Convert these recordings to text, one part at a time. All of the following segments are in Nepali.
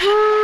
Woo!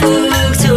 पुग्छु